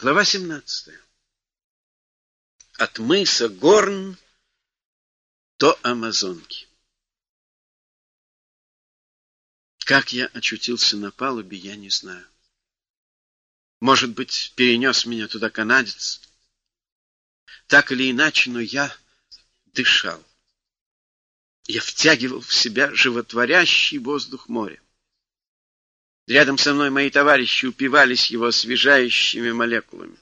Глава 17. От мыса Горн до Амазонки. Как я очутился на палубе, я не знаю. Может быть, перенес меня туда канадец. Так или иначе, но я дышал. Я втягивал в себя животворящий воздух моря. Рядом со мной мои товарищи упивались его освежающими молекулами.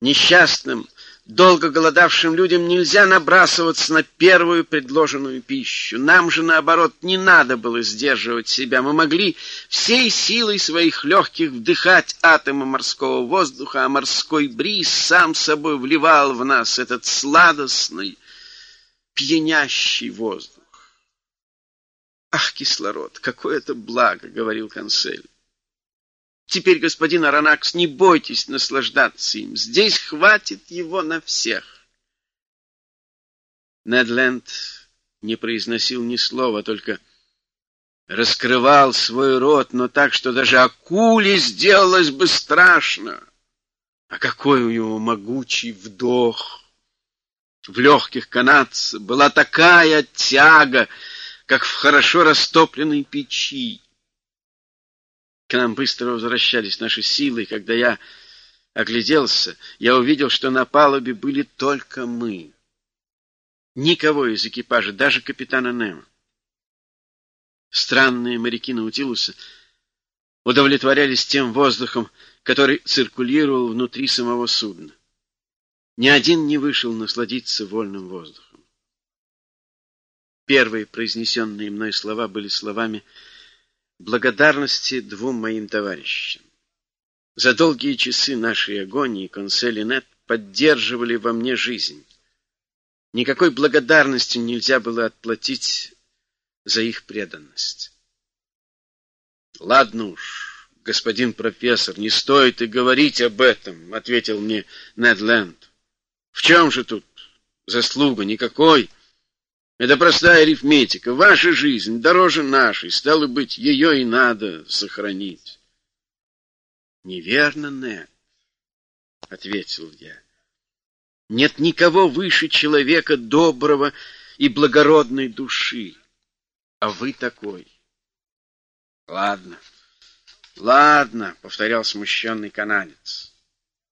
Несчастным, долго голодавшим людям нельзя набрасываться на первую предложенную пищу. Нам же, наоборот, не надо было сдерживать себя. Мы могли всей силой своих легких вдыхать атомы морского воздуха, а морской бриз сам собой вливал в нас этот сладостный, пьянящий воздух. Ах, кислород, какое это благо, говорил консель. Теперь, господин Аронакс, не бойтесь наслаждаться им. Здесь хватит его на всех. Недленд не произносил ни слова, только раскрывал свой рот, но так, что даже акуле сделалось бы страшно. А какой у него могучий вдох! В легких канадца была такая тяга, как в хорошо растопленной печи. К нам быстро возвращались наши силы, и когда я огляделся, я увидел, что на палубе были только мы. Никого из экипажа, даже капитана Немо. Странные моряки Наутилуса удовлетворялись тем воздухом, который циркулировал внутри самого судна. Ни один не вышел насладиться вольным воздухом. Первые произнесенные мной слова были словами благодарности двум моим товарищам. За долгие часы нашей агонии Консель и Нет поддерживали во мне жизнь. Никакой благодарности нельзя было отплатить за их преданность. — Ладно уж, господин профессор, не стоит и говорить об этом, — ответил мне Нед Ленд. — В чем же тут заслуга? Никакой. — это простая арифметика. Ваша жизнь дороже нашей, стало быть, ее и надо сохранить. — Неверно, Нет, — ответил я. — Нет никого выше человека доброго и благородной души, а вы такой. — Ладно, ладно, — повторял смущенный канадец.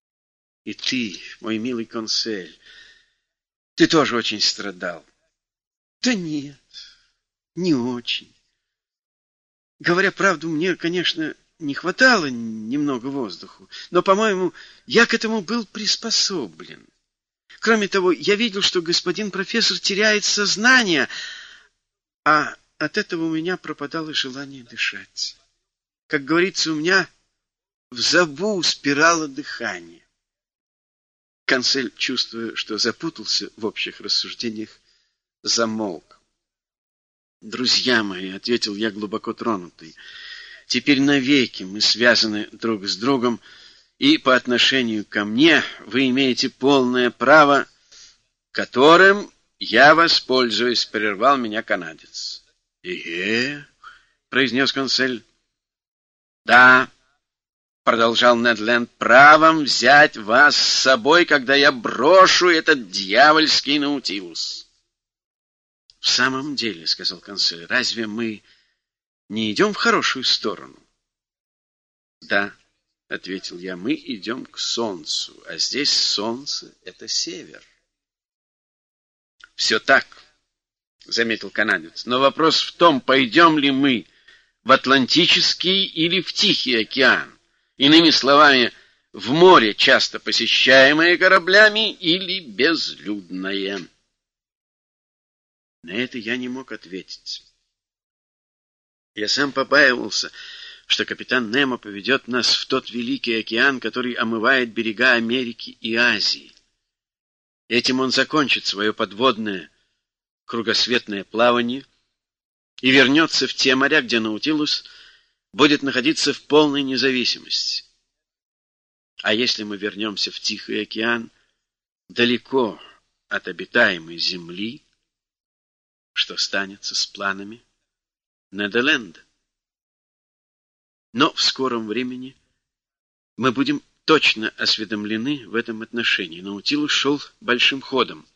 — И ты, мой милый консель, ты тоже очень страдал. Да нет, не очень. Говоря правду, мне, конечно, не хватало немного воздуху, но, по-моему, я к этому был приспособлен. Кроме того, я видел, что господин профессор теряет сознание, а от этого у меня пропадало желание дышать. Как говорится, у меня в забу спирало дыхание. Консель, чувствуя, что запутался в общих рассуждениях, замолк. «Друзья мои», — ответил я глубоко тронутый, — «теперь навеки мы связаны друг с другом, и по отношению ко мне вы имеете полное право, которым я воспользуюсь», — прервал меня канадец. «Э-э», — произнес консель. «Да», — продолжал Недленд, — «правом взять вас с собой, когда я брошу этот дьявольский наутилус». — В самом деле, — сказал консель, — разве мы не идем в хорошую сторону? — Да, — ответил я, — мы идем к солнцу, а здесь солнце — это север. — Все так, — заметил канадец, — но вопрос в том, пойдем ли мы в Атлантический или в Тихий океан. Иными словами, в море, часто посещаемое кораблями, или безлюдное. На это я не мог ответить. Я сам побаивался, что капитан Немо поведет нас в тот великий океан, который омывает берега Америки и Азии. Этим он закончит свое подводное кругосветное плавание и вернется в те моря, где Наутилус будет находиться в полной независимости. А если мы вернемся в Тихий океан, далеко от обитаемой земли, что станется с планами Неделенда. Но в скором времени мы будем точно осведомлены в этом отношении. Наутилус шел большим ходом.